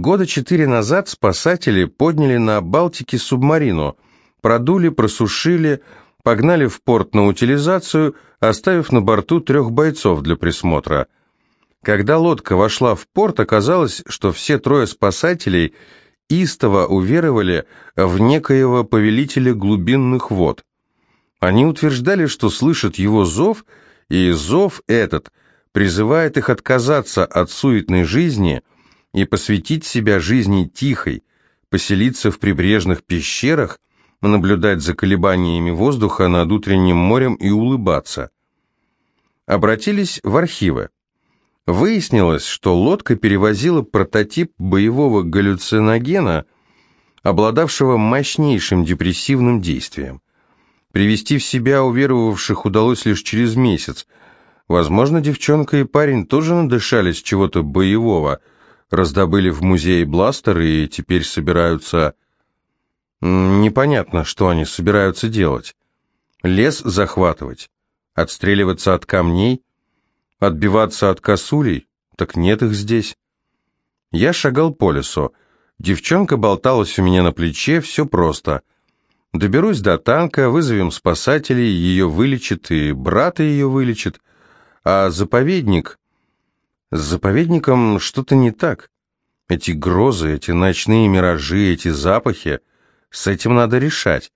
Года четыре назад спасатели подняли на Балтике субмарину, продули, просушили, погнали в порт на утилизацию, оставив на борту трех бойцов для присмотра. Когда лодка вошла в порт, оказалось, что все трое спасателей истово уверовали в некоего повелителя глубинных вод. Они утверждали, что слышат его зов, и зов этот призывает их отказаться от суетной жизни и посвятить себя жизни тихой, поселиться в прибрежных пещерах, наблюдать за колебаниями воздуха над утренним морем и улыбаться. Обратились в архивы. Выяснилось, что лодка перевозила прототип боевого галлюциногена, обладавшего мощнейшим депрессивным действием. Привести в себя уверовавших удалось лишь через месяц. Возможно, девчонка и парень тоже надышались чего-то боевого, раздобыли в музее бластеры и теперь собираются... Непонятно, что они собираются делать. Лес захватывать, отстреливаться от камней, отбиваться от косулей, так нет их здесь. Я шагал по лесу. Девчонка болталась у меня на плече, все просто. Доберусь до танка, вызовем спасателей, ее вылечат и брата ее вылечит. А заповедник... С заповедником что-то не так. Эти грозы, эти ночные миражи, эти запахи... С этим надо решать.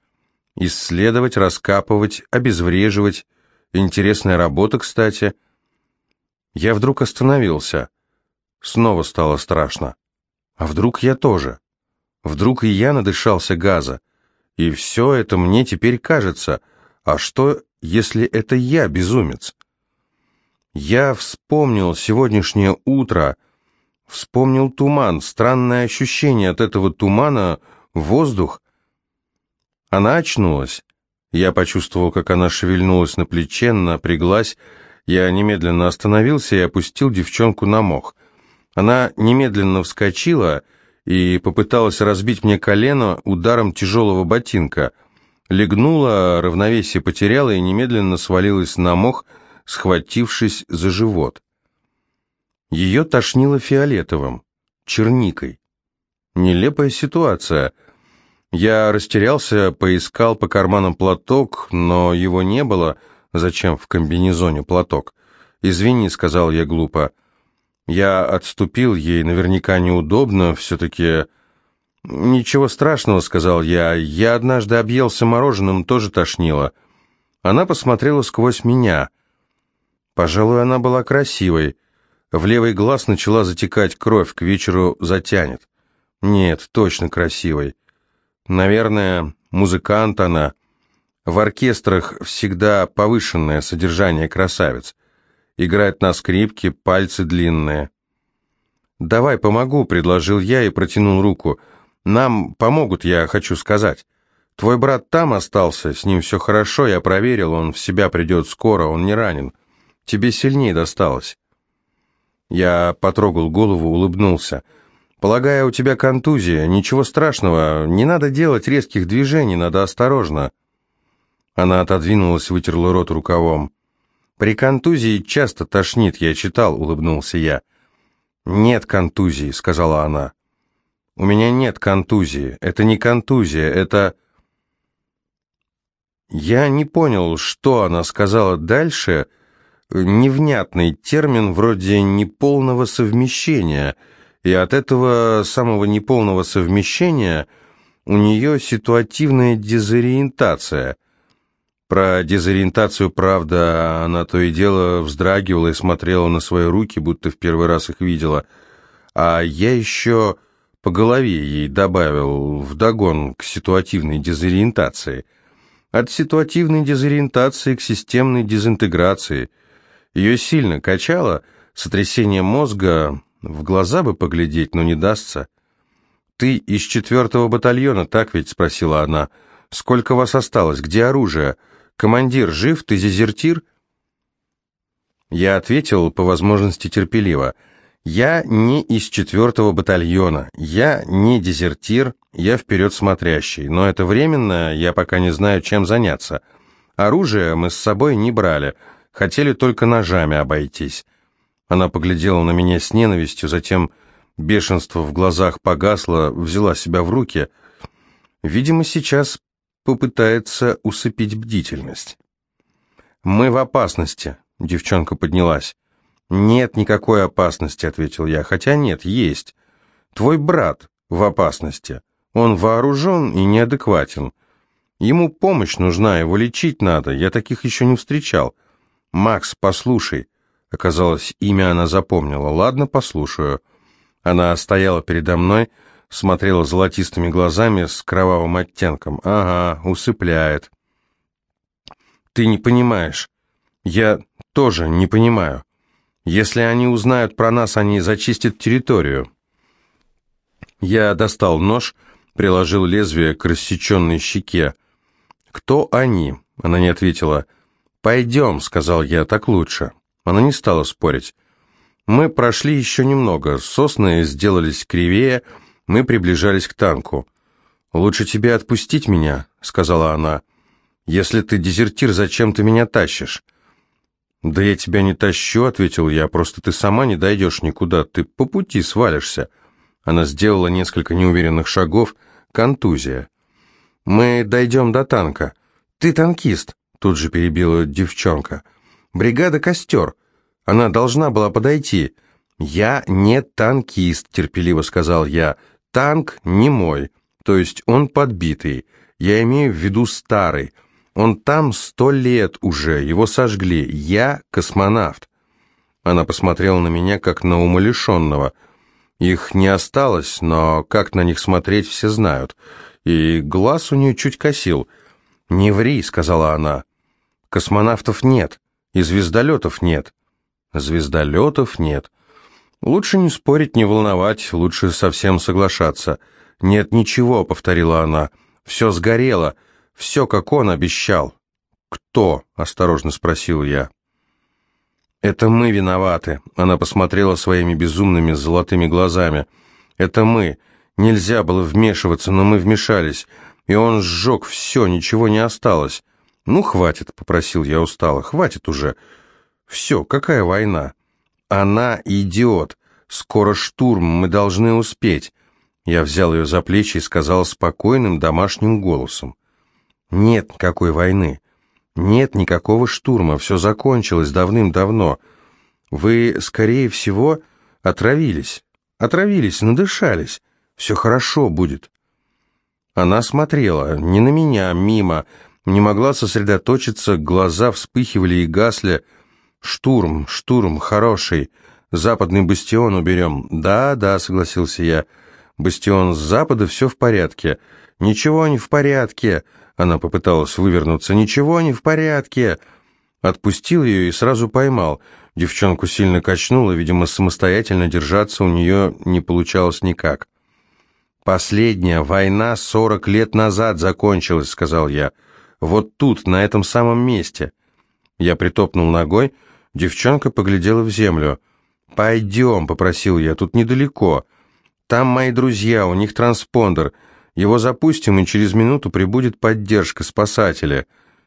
Исследовать, раскапывать, обезвреживать. Интересная работа, кстати. Я вдруг остановился. Снова стало страшно. А вдруг я тоже? Вдруг и я надышался газа? И все это мне теперь кажется. А что, если это я безумец? Я вспомнил сегодняшнее утро, вспомнил туман, странное ощущение от этого тумана, воздух, она очнулась. Я почувствовал, как она шевельнулась на плече, напряглась. Я немедленно остановился и опустил девчонку на мох. Она немедленно вскочила и попыталась разбить мне колено ударом тяжелого ботинка. Легнула, равновесие потеряла и немедленно свалилась на мох, схватившись за живот. Ее тошнило фиолетовым, черникой. Нелепая ситуация — я растерялся, поискал по карманам платок, но его не было. Зачем в комбинезоне платок? «Извини», — сказал я глупо. Я отступил, ей наверняка неудобно, все-таки... «Ничего страшного», — сказал я. «Я однажды объелся мороженым, тоже тошнило». Она посмотрела сквозь меня. Пожалуй, она была красивой. В левый глаз начала затекать кровь, к вечеру затянет. Нет, точно красивой. Наверное, музыкант она. В оркестрах всегда повышенное содержание красавиц. Играет на скрипке, пальцы длинные. «Давай помогу», — предложил я и протянул руку. «Нам помогут, я хочу сказать. Твой брат там остался, с ним все хорошо, я проверил, он в себя придет скоро, он не ранен. Тебе сильнее досталось». Я потрогал голову, улыбнулся. Полагаю, у тебя контузия. Ничего страшного. Не надо делать резких движений, надо осторожно. Она отодвинулась, вытерла рот рукавом. При контузии часто тошнит, я читал, улыбнулся я. Нет контузии, сказала она. У меня нет контузии. Это не контузия, это... Я не понял, что она сказала дальше. Невнятный термин вроде неполного совмещения — и от этого самого неполного совмещения у нее ситуативная дезориентация. Про дезориентацию, правда, она то и дело вздрагивала и смотрела на свои руки, будто в первый раз их видела. А я еще по голове ей добавил вдогон к ситуативной дезориентации. От ситуативной дезориентации к системной дезинтеграции. Ее сильно качало, сотрясение мозга, в глаза бы поглядеть, но не дастся. «Ты из четвертого батальона, так ведь?» — спросила она. «Сколько вас осталось? Где оружие? Командир жив? Ты дезертир?» Я ответил, по возможности терпеливо. «Я не из четвертого батальона. Я не дезертир, я вперед смотрящий. Но это временно, я пока не знаю, чем заняться. Оружие мы с собой не брали, хотели только ножами обойтись. Она поглядела на меня с ненавистью, затем Бешенство в глазах погасло, взяла себя в руки. Видимо, сейчас попытается усыпить бдительность. «Мы в опасности», — девчонка поднялась. «Нет никакой опасности», — ответил я, — «хотя нет, есть. Твой брат в опасности. Он вооружен и неадекватен. Ему помощь нужна, его лечить надо, я таких еще не встречал. Макс, послушай». Оказалось, имя она запомнила. «Ладно, послушаю». Она стояла передо мной, смотрела золотистыми глазами с кровавым оттенком. «Ага, усыпляет». «Ты не понимаешь. Я тоже не понимаю. Если они узнают про нас, они зачистят территорию». Я достал нож, приложил лезвие к рассеченной щеке. «Кто они?» Она не ответила. «Пойдем», — сказал я, — «так лучше». Она не стала спорить. Мы прошли еще немного, сосны сделались кривее, мы приближались к танку. «Лучше тебе отпустить меня», — сказала она. «Если ты дезертир, зачем ты меня тащишь?» «Да я тебя не тащу», — ответил я, — «просто ты сама не дойдешь никуда, ты по пути свалишься». Она сделала несколько неуверенных шагов, контузия. «Мы дойдем до танка». «Ты танкист», — тут же перебила девчонка. «Бригада «Костер». Она должна была подойти». «Я не танкист», — терпеливо сказал я. «Танк не мой, то есть он подбитый. Я имею в виду старый. Он там сто лет уже, его сожгли. Я космонавт». Она посмотрела на меня, как на умалишенного. Их не осталось, но как на них смотреть, все знают и глаз у нее чуть косил. «Не ври», — сказала она. «Космонавтов нет, и звездолетов нет». «Звездолетов нет». «Лучше не спорить, не волновать, лучше совсем соглашаться». «Нет ничего», — повторила она. «Все сгорело, все, как он обещал». «Кто?» — осторожно спросил я. «Это мы виноваты», — она посмотрела своими безумными золотыми глазами. «Это мы. Нельзя было вмешиваться, но мы вмешались, и он сжег все, ничего не осталось. «Ну, хватит», — попросил я устало, — «хватит уже». «Все, какая война?» «Она идиот. Скоро штурм, мы должны успеть». Я взял ее за плечи и сказал спокойным домашним голосом. «Нет никакой войны. Нет никакого штурма. Все закончилось давным-давно. Вы, скорее всего, отравились. Отравились, надышались. Все хорошо будет». Она смотрела, не на меня, мимо, не могла сосредоточиться, глаза вспыхивали и гасли. «Штурм, штурм, хороший. Западный бастион уберем». «Да, да», — согласился я. «Бастион с запада, все в порядке». «Ничего не в порядке», — она попыталась вывернуться. «Ничего не в порядке». Отпустил ее и сразу поймал. Девчонку сильно качнуло, видимо, самостоятельно держаться у нее не получалось никак. «Последняя война сорок лет назад закончилась», — сказал я. «Вот тут, на этом самом месте». Я притопнул ногой, девчонка поглядела в землю. «Пойдем», — попросил я, — «тут недалеко. Там мои друзья, у них транспондер. Его запустим, и через минуту прибудет поддержка, спасатели».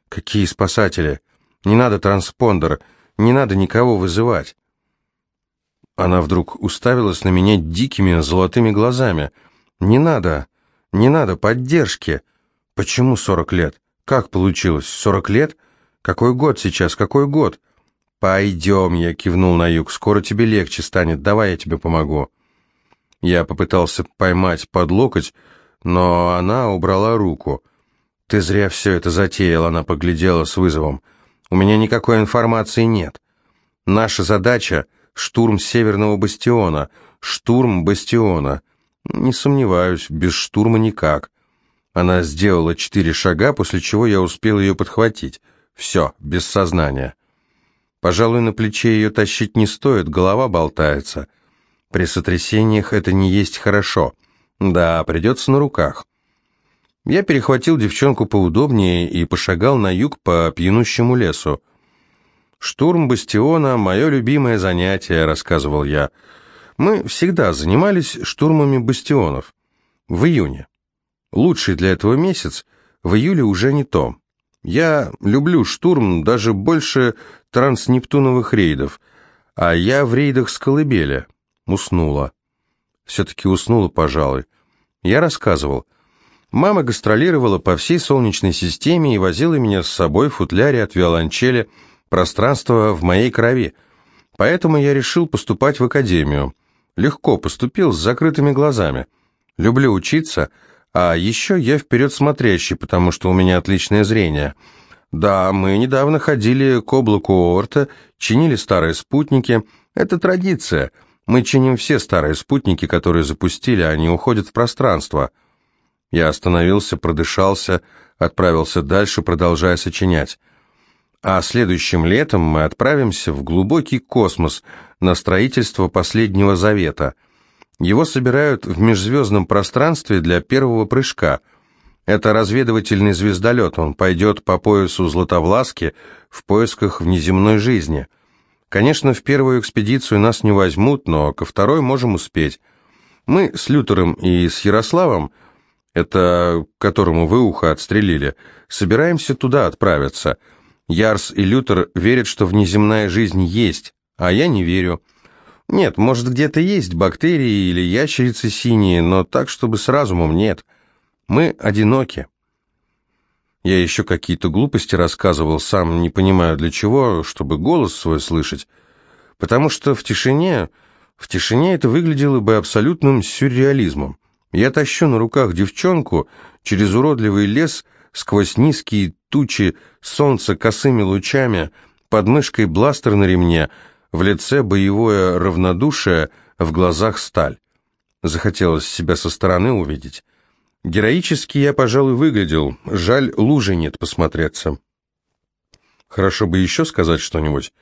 «Какие спасатели? Не надо транспондер, не надо никого вызывать». Она вдруг уставилась на меня дикими золотыми глазами — «Не надо, не надо поддержки». «Почему сорок лет? Как получилось? Сорок лет? Какой год сейчас? Какой год?» «Пойдем», — я кивнул на юг, — «скоро тебе легче станет, давай я тебе помогу». Я попытался поймать под локоть, но она убрала руку. «Ты зря все это затеял», — она поглядела с вызовом. «У меня никакой информации нет. Наша задача — штурм Северного бастиона, штурм бастиона. «Не сомневаюсь, без штурма никак». Она сделала четыре шага, после чего я успел ее подхватить. Все, без сознания. Пожалуй, на плече ее тащить не стоит, голова болтается. При сотрясениях это не есть хорошо. Да, придется на руках. Я перехватил девчонку поудобнее и пошагал на юг по пьянущему лесу. «Штурм бастиона — мое любимое занятие», — рассказывал я. Мы всегда занимались штурмами бастионов. В июне. Лучший для этого месяц, в июле уже не то. Я люблю штурм даже больше транснептуновых рейдов, а я в рейдах с колыбели. Уснула. Все-таки уснула, пожалуй. Я рассказывал. Мама гастролировала по всей Солнечной системе и возила меня с собой в футляре от виолончели «Пространство в моей крови». Поэтому я решил поступать в академию. Легко поступил, с закрытыми глазами. Люблю учиться, а еще я вперед смотрящий, потому что у меня отличное зрение. Да, мы недавно ходили к облаку Оорта, чинили старые спутники. Это традиция. Мы чиним все старые спутники, которые запустили, они уходят в пространство. Я остановился, продышался, отправился дальше, продолжая сочинять. А следующим летом мы отправимся в глубокий космос на строительство последнего завета. Его собирают в межзвездном пространстве для первого прыжка. Это разведывательный звездолет, он пойдет по поясу Златовласки в поисках внеземной жизни. Конечно, в первую экспедицию нас не возьмут, но ко второй можем успеть. Мы с Лютером и с Ярославом, это которому вы ухо отстрелили, собираемся туда отправиться. Ярс и Лютер верят, что внеземная жизнь есть, а я не верю. Нет, может, где-то есть бактерии или ящерицы синие, но так, чтобы с разумом нет. Мы одиноки. Я еще какие-то глупости рассказывал, сам не понимаю для чего, чтобы голос свой слышать. Потому что в тишине, в тишине это выглядело бы абсолютным сюрреализмом. Я тащу на руках девчонку через уродливый лес, сквозь низкие тучи, солнца косыми лучами, под мышкой бластер на ремне, в лице боевое равнодушие, в глазах сталь. Захотелось себя со стороны увидеть. Героически я, пожалуй, выглядел. Жаль, лужи нет посмотреться. Хорошо бы еще сказать что-нибудь.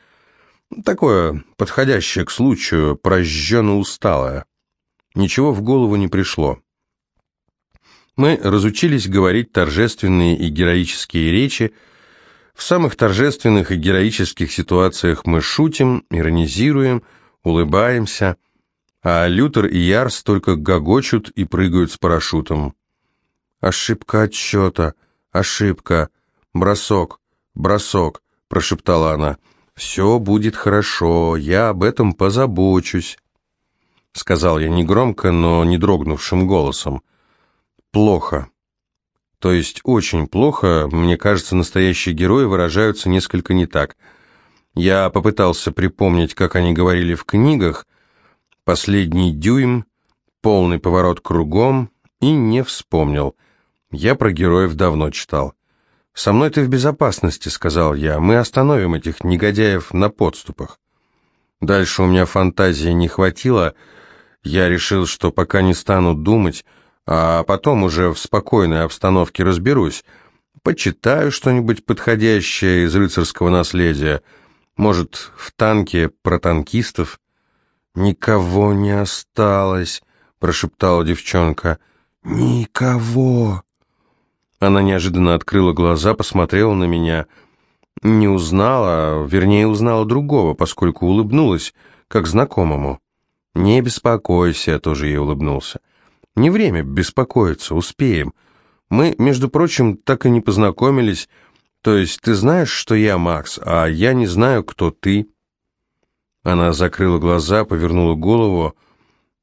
Такое, подходящее к случаю, прожженно усталое. Ничего в голову не пришло. Мы разучились говорить торжественные и героические речи. В самых торжественных и героических ситуациях мы шутим, иронизируем, улыбаемся, а Лютер и Ярс только гогочут и прыгают с парашютом. «Ошибка отсчета, ошибка, бросок, бросок», — прошептала она. «Все будет хорошо, я об этом позабочусь», — сказал я негромко, но не дрогнувшим голосом. «Плохо». То есть очень плохо, мне кажется, настоящие герои выражаются несколько не так. Я попытался припомнить, как они говорили в книгах, «Последний дюйм», «Полный поворот кругом» и не вспомнил. Я про героев давно читал. «Со мной ты в безопасности», — сказал я. «Мы остановим этих негодяев на подступах». Дальше у меня фантазии не хватило. Я решил, что пока не стану думать, а потом уже в спокойной обстановке разберусь. Почитаю что-нибудь подходящее из рыцарского наследия. Может, в танке про танкистов. «Никого не осталось», — прошептала девчонка. «Никого». Она неожиданно открыла глаза, посмотрела на меня. Не узнала, вернее, узнала другого, поскольку улыбнулась, как знакомому. «Не беспокойся», — тоже ей улыбнулся. «Не время беспокоиться, успеем. Мы, между прочим, так и не познакомились. То есть ты знаешь, что я Макс, а я не знаю, кто ты». Она закрыла глаза, повернула голову.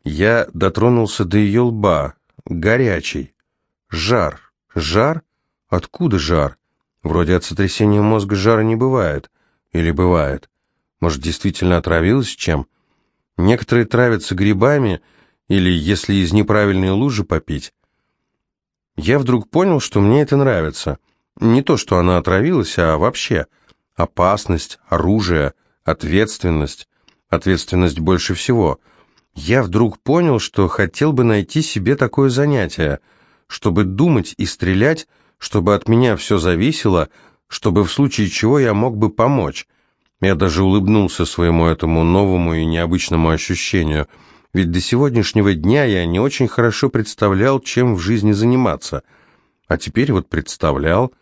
Я дотронулся до ее лба, горячий, жар. Жар? Откуда жар? Вроде от сотрясения мозга жара не бывает. Или бывает? Может, действительно отравилась чем? Некоторые травятся грибами, или если из неправильной лужи попить. Я вдруг понял, что мне это нравится. Не то, что она отравилась, а вообще. Опасность, оружие, ответственность. Ответственность больше всего. Я вдруг понял, что хотел бы найти себе такое занятие – чтобы думать и стрелять, чтобы от меня все зависело, чтобы в случае чего я мог бы помочь. Я даже улыбнулся своему этому новому и необычному ощущению, ведь до сегодняшнего дня я не очень хорошо представлял, чем в жизни заниматься. А теперь вот представлял.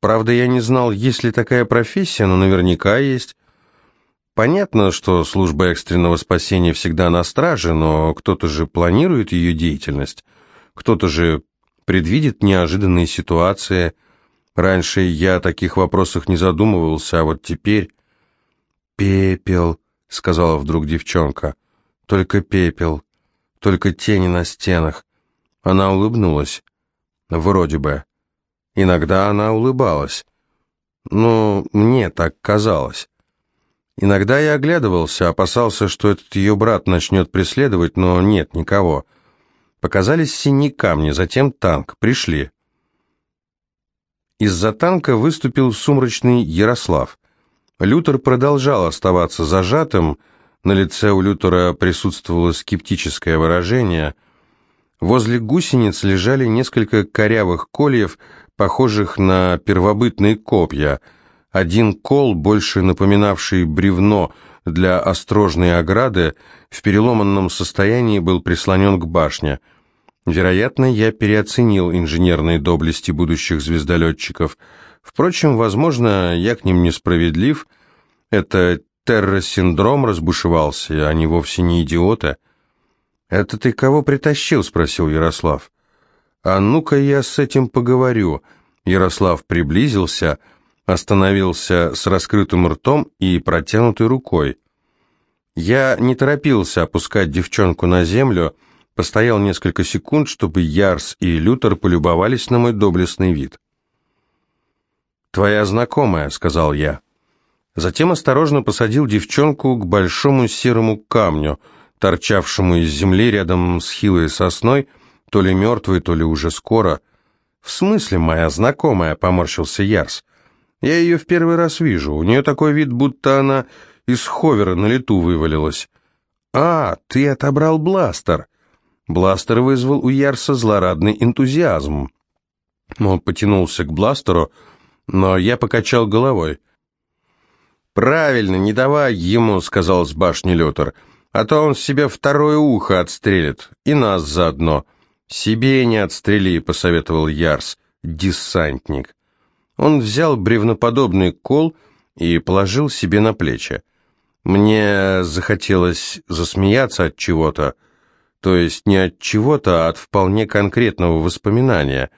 Правда, я не знал, есть ли такая профессия, но наверняка есть. Понятно, что служба экстренного спасения всегда на страже, но кто-то же планирует ее деятельность. Кто-то же предвидит неожиданные ситуации. Раньше я о таких вопросах не задумывался, а вот теперь... «Пепел», — сказала вдруг девчонка. «Только пепел. только тени на стенах. Она улыбнулась. Вроде бы. Иногда она улыбалась. Ну, мне так казалось. Иногда я оглядывался, опасался, что этот ее брат начнет преследовать, но нет никого. Показались синие камни, затем танк. Пришли. Из-за танка выступил сумрачный Ярослав. Лютер продолжал оставаться зажатым, на лице у Лютера присутствовало скептическое выражение. Возле гусениц лежали несколько корявых кольев, похожих на первобытные копья. Один кол, больше напоминавший бревно для острожной ограды, в переломанном состоянии был прислонен к башне. Вероятно, я переоценил инженерные доблести будущих звездолетчиков. Впрочем, возможно, я к ним несправедлив. Это терросиндром разбушевался, и они вовсе не идиоты. «Это ты кого притащил?» — спросил Ярослав. «А ну-ка я с этим поговорю». Ярослав приблизился, остановился с раскрытым ртом и протянутой рукой. Я не торопился опускать девчонку на землю, постоял несколько секунд, чтобы Ярс и Лютер полюбовались на мой доблестный вид. «Твоя знакомая», — сказал я. Затем осторожно посадил девчонку к большому серому камню, торчавшему из земли рядом с хилой сосной, то ли мертвой, то ли уже скоро. «В смысле моя знакомая?» — поморщился Ярс. «Я ее в первый раз вижу. У нее такой вид, будто она из ховера на лету вывалилась». «А, ты отобрал бластер!» Бластер вызвал у Ярса злорадный энтузиазм. Он потянулся к бластеру, но я покачал головой. «Правильно, не давай ему», — сказал с башни Лютер, «а то он себе второе ухо отстрелит, и нас заодно». «Себе не отстрели», — посоветовал Ярс, десантник. Он взял бревноподобный кол и положил себе на плечи. Мне захотелось засмеяться от чего-то, то есть не от чего-то, а от вполне конкретного воспоминания.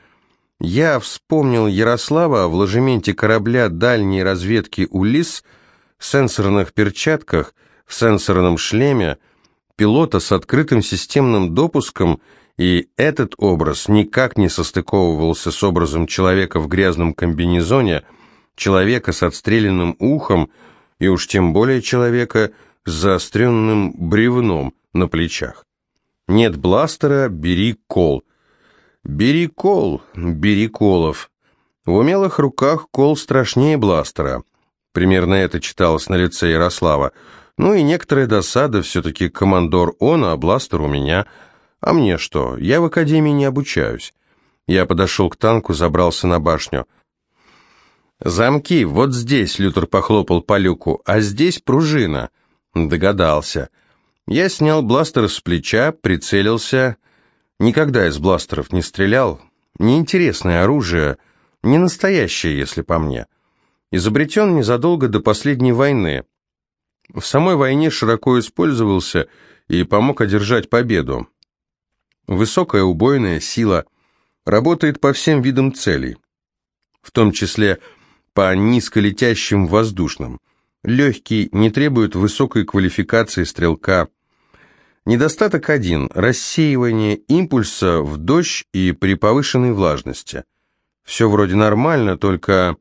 Я вспомнил Ярослава в ложементе корабля дальней разведки «Улисс», сенсорных перчатках, в сенсорном шлеме, пилота с открытым системным допуском, и этот образ никак не состыковывался с образом человека в грязном комбинезоне, человека с отстрелянным ухом, и уж тем более человека с заостренным бревном на плечах. Нет бластера, бери кол. Бери кол, бери колов. В умелых руках кол страшнее бластера. Примерно это читалось на лице Ярослава. Ну и некоторая досада, все-таки командор он, а бластер у меня. А мне что, я в академии не обучаюсь. Я подошел к танку, забрался на башню. «Замки, вот здесь», — Лютер похлопал по люку, — «а здесь пружина». Догадался. Я снял бластер с плеча, прицелился. Никогда из бластеров не стрелял. Неинтересное оружие, не настоящее, если по мне изобретен незадолго до последней войны. В самой войне широко использовался и помог одержать победу. Высокая убойная сила работает по всем видам целей, в том числе по низколетящим воздушным. Легкий, не требует высокой квалификации стрелка. Недостаток один – рассеивание импульса в дождь и при повышенной влажности. Все вроде нормально, только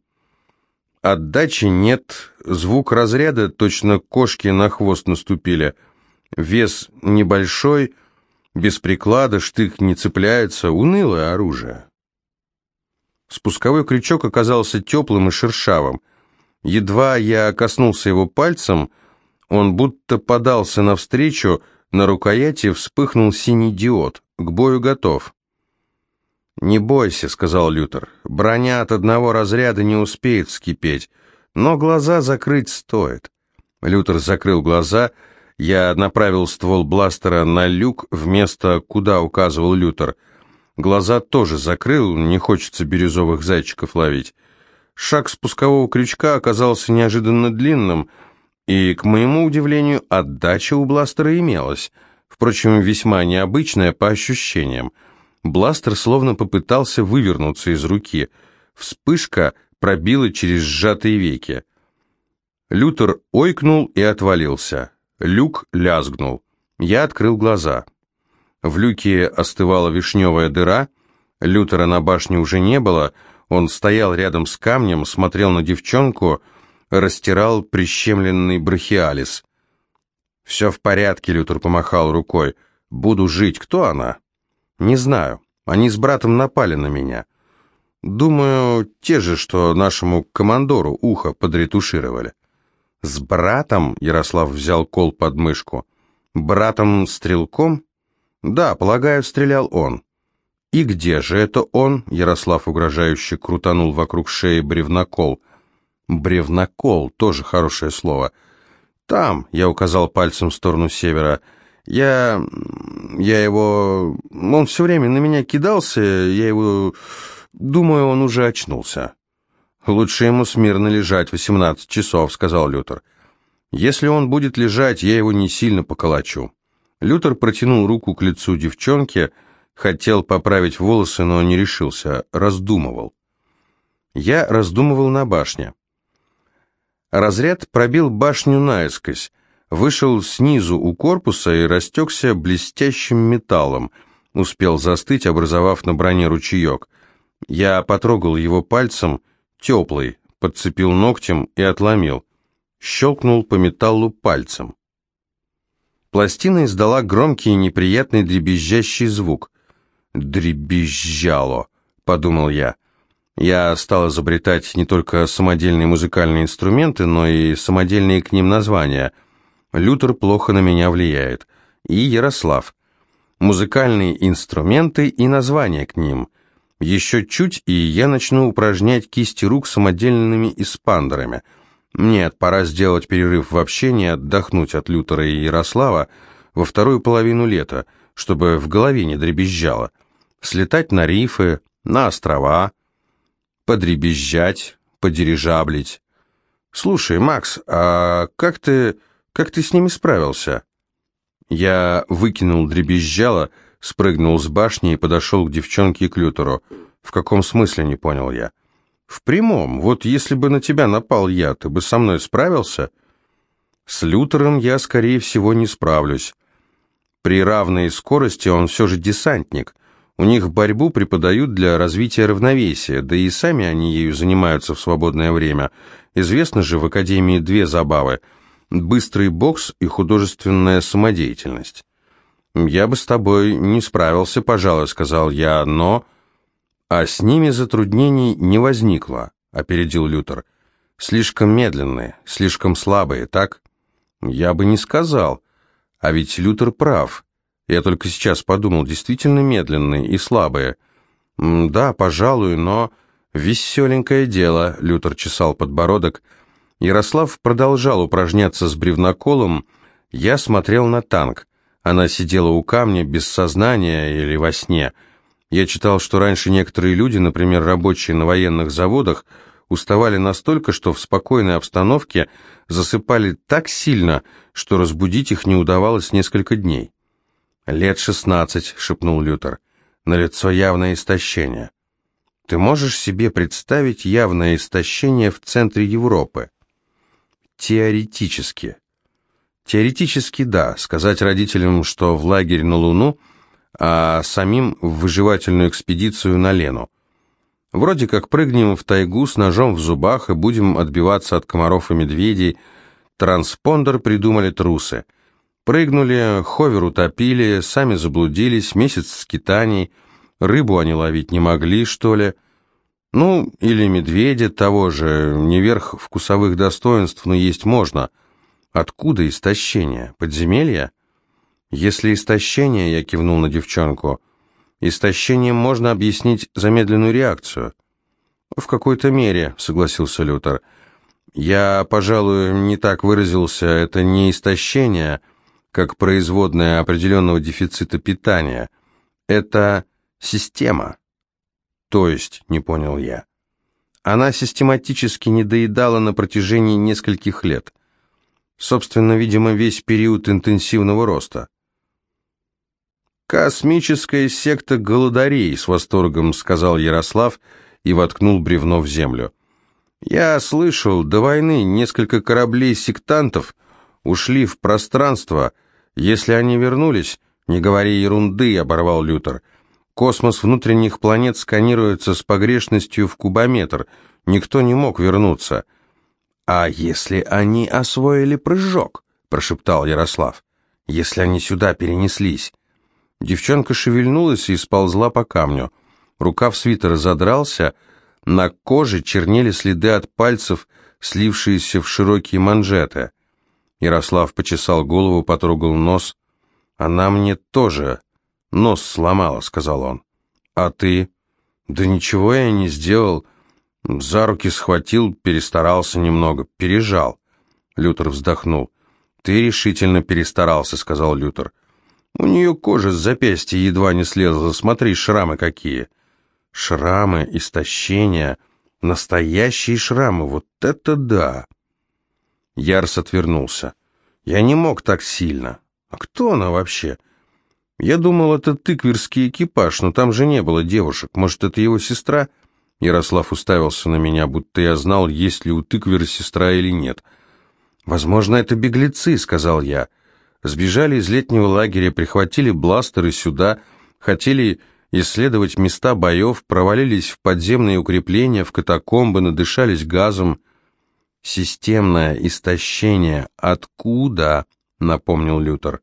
Отдачи нет, звук разряда, точно кошки на хвост наступили. Вес небольшой, без приклада, штык не цепляется, унылое оружие. Спусковой крючок оказался теплым и шершавым. Едва я коснулся его пальцем, он будто подался навстречу, на рукояти вспыхнул синий диод. К бою готов. «Не бойся», — сказал Лютер, — «броня от одного разряда не успеет вскипеть, но глаза закрыть стоит». Лютер закрыл глаза, я направил ствол бластера на люк вместо куда указывал Лютер. Глаза тоже закрыл, не хочется бирюзовых зайчиков ловить. Шаг спускового крючка оказался неожиданно длинным, и, к моему удивлению, отдача у бластера имелась, впрочем, весьма необычная по ощущениям. Бластер словно попытался вывернуться из руки. Вспышка пробила через сжатые веки. Лютер ойкнул и отвалился. Люк лязгнул. Я открыл глаза. В люке остывала вишневая дыра, Лютера на башне уже не было, он стоял рядом с камнем, смотрел на девчонку, растирал прищемленный брахиалис. «Все в порядке», — Лютер помахал рукой. «Буду жить. Кто она?» «Не знаю. Они с братом напали на меня. Думаю, те же, что нашему командору ухо подретушировали». «С братом?» — Ярослав взял кол под мышку. «Братом-стрелком?» «Да, полагаю, стрелял он». «И где же это он?» — Ярослав угрожающе крутанул вокруг шеи бревнокол. «Бревнокол» — тоже хорошее слово. «Там», — я указал пальцем в сторону севера, — «я... я его... он все время на меня кидался, я его... думаю, он уже очнулся». «Лучше ему смирно лежать восемнадцать часов», — сказал Лютер. «Если он будет лежать, я его не сильно поколочу». Лютер протянул руку к лицу девчонки, хотел поправить волосы, но не решился, раздумывал. Я раздумывал на башне. Разряд пробил башню наискось, вышел снизу у корпуса и растекся блестящим металлом, успел застыть, образовав на броне ручеек. Я потрогал его пальцем, теплый, подцепил ногтем и отломил. Щелкнул по металлу пальцем. Пластина издала громкий и неприятный дребезжащий звук. «Дребезжало», — подумал я. Я стал изобретать не только самодельные музыкальные инструменты, но и самодельные к ним названия. Лютер плохо на меня влияет. И Ярослав. Музыкальные инструменты и названия к ним. Еще чуть, и я начну упражнять кисти рук самодельными испандерами — нет, пора сделать перерыв в общении, отдохнуть от Лютера и Ярослава во вторую половину лета, чтобы в голове не дребезжало. Слетать на рифы, на острова, подребезжать, подирижаблить. «Слушай, Макс, а как ты... как ты с ними справился?» Я выкинул дребезжало, спрыгнул с башни и подошел к девчонке и к Лютеру. «В каком смысле?» — не понял я. «В прямом. Вот если бы на тебя напал я, ты бы со мной справился?» «С Лютером я, скорее всего, не справлюсь. При равной скорости он все же десантник. У них борьбу преподают для развития равновесия, да и сами они ею занимаются в свободное время. Известно же в Академии две забавы – быстрый бокс и художественная самодеятельность». «Я бы с тобой не справился, пожалуй», — сказал я, — «но...» «А с ними затруднений не возникло», — опередил Лютер. «Слишком медленные, слишком слабые, так?» «Я бы не сказал. А ведь Лютер прав. Я только сейчас подумал, действительно медленные и слабые». «Да, пожалуй, но...» «Веселенькое дело», — Лютер чесал подбородок. Ярослав продолжал упражняться с бревноколом. Я смотрел на танк. Она сидела у камня без сознания или во сне — я читал, что раньше некоторые люди, например, рабочие на военных заводах, уставали настолько, что в спокойной обстановке засыпали так сильно, что разбудить их не удавалось несколько дней. «Лет шестнадцать», — шепнул Лютер, — «на лицо явное истощение». «Ты можешь себе представить явное истощение в центре Европы?» «Теоретически». «Теоретически, да. Сказать родителям, что в лагерь на Луну — а самим в выживательную экспедицию на Лену. Вроде как прыгнем в тайгу с ножом в зубах и будем отбиваться от комаров и медведей. Транспондер придумали трусы. Прыгнули, ховер утопили, сами заблудились, месяц скитаний. Рыбу они ловить не могли, что ли. Ну, или медведя того же, не верх вкусовых достоинств, но есть можно. Откуда истощение? Подземелья? Если истощение, я кивнул на девчонку, истощением можно объяснить замедленную реакцию. В какой-то мере, согласился Лютер. Я, пожалуй, не так выразился, это не истощение, как производное определенного дефицита питания. Это система. То есть, не понял я. Она систематически недоедала на протяжении нескольких лет. Собственно, видимо, весь период интенсивного роста. «Космическая секта голодарей», — с восторгом сказал Ярослав и воткнул бревно в землю. «Я слышал, до войны несколько кораблей сектантов ушли в пространство. Если они вернулись, «Не говори ерунды», — оборвал Лютер. «Космос внутренних планет сканируется с погрешностью в кубометр. Никто не мог вернуться». «А если они освоили прыжок?» — прошептал Ярослав. «Если они сюда перенеслись?» Девчонка шевельнулась и сползла по камню. Рукав свитера задрался, на коже чернели следы от пальцев, слившиеся в широкие манжеты. Ярослав почесал голову, потрогал нос. «Она мне тоже нос сломала», — сказал он. «А ты?» «Да ничего я не сделал. За руки схватил, перестарался немного, пережал». Лютер вздохнул. «Ты решительно перестарался», — сказал Лютер. «У нее кожа с запястья едва не слезла. Смотри, шрамы какие». «Шрамы, истощения, настоящие шрамы, вот это да!» Ярс отвернулся. «Я не мог так сильно. А кто она вообще?» «Я думал, это тыкверский экипаж, но там же не было девушек. Может, это его сестра?» Ярослав уставился на меня, будто я знал, есть ли у тыквера сестра или нет. «Возможно, это беглецы», — сказал я. «Сбежали из летнего лагеря, прихватили бластеры сюда, хотели исследовать места боев, провалились в подземные укрепления, в катакомбы, надышались газом. «Системное истощение. Откуда?» — напомнил Лютер.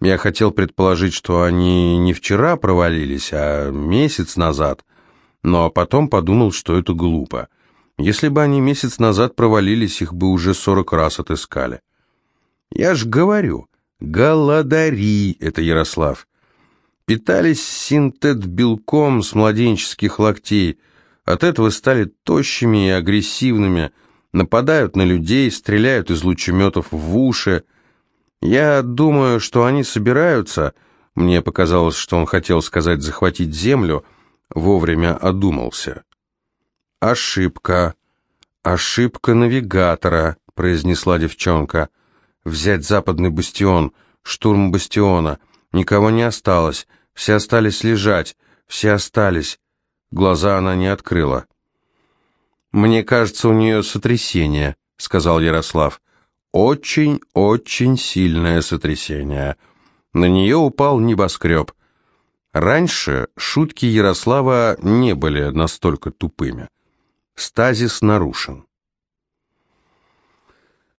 «Я хотел предположить, что они не вчера провалились, а месяц назад, но потом подумал, что это глупо. Если бы они месяц назад провалились, их бы уже сорок раз отыскали». «Я ж говорю, голодари!» — это Ярослав. Питались синтет-белком с младенческих локтей, от этого стали тощими и агрессивными — нападают на людей, стреляют из лучеметов в уши. Я думаю, что они собираются, мне показалось, что он хотел сказать «захватить землю», вовремя одумался. «Ошибка, ошибка навигатора», — произнесла девчонка. «Взять западный бастион, штурм бастиона. Никого не осталось, все остались лежать, все остались». Глаза она не открыла. «Мне кажется, у нее сотрясение», — сказал Ярослав. «Очень-очень сильное сотрясение. На нее упал небоскреб. Раньше шутки Ярослава не были настолько тупыми. Стазис нарушен.